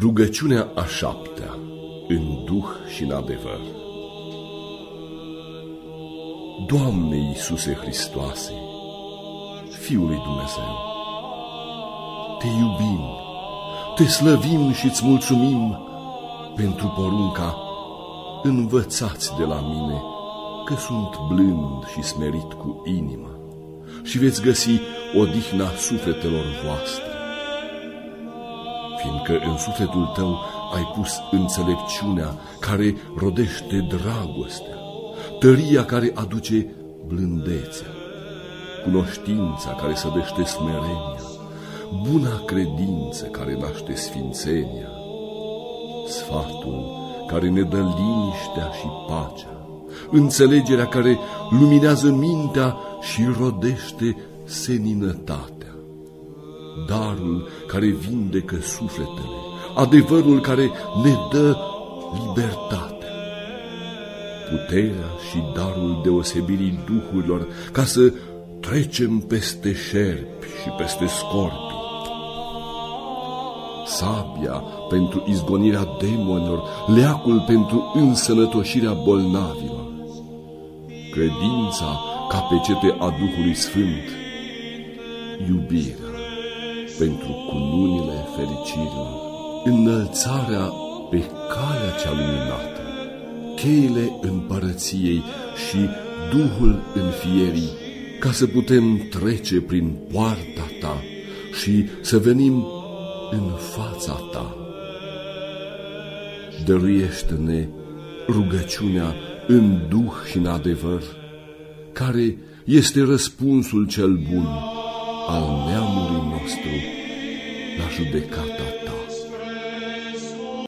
Rugăciunea a șaptea, în duh și în adevăr. Doamne Iisuse Hristoase, Fiul lui Dumnezeu, Te iubim, Te slăvim și îți mulțumim pentru porunca, învățați de la mine că sunt blând și smerit cu inima și veți găsi odihna sufletelor voastre fiindcă în sufletul tău ai pus înțelepciunea care rodește dragostea, tăria care aduce blândețea, cunoștința care sădește smerenia, buna credință care naște sfințenia, sfatul care ne dă liniștea și pacea, înțelegerea care luminează mintea și rodește seninătatea darul care vindecă sufletele, adevărul care ne dă libertate, puterea și darul deosebirii duhurilor ca să trecem peste șerpi și peste scorpi. Sabia pentru izgonirea demonilor, leacul pentru însănătoșirea bolnavilor, credința ca pecete a Duhului Sfânt, iubirea pentru cununile fericirilor, înălțarea pe calea cea luminată, cheile împărăției și Duhul înfierii, ca să putem trece prin poarta ta și să venim în fața ta. Dăruiește-ne rugăciunea în duh și în adevăr, care este răspunsul cel bun al neamului nostru la judecata ta.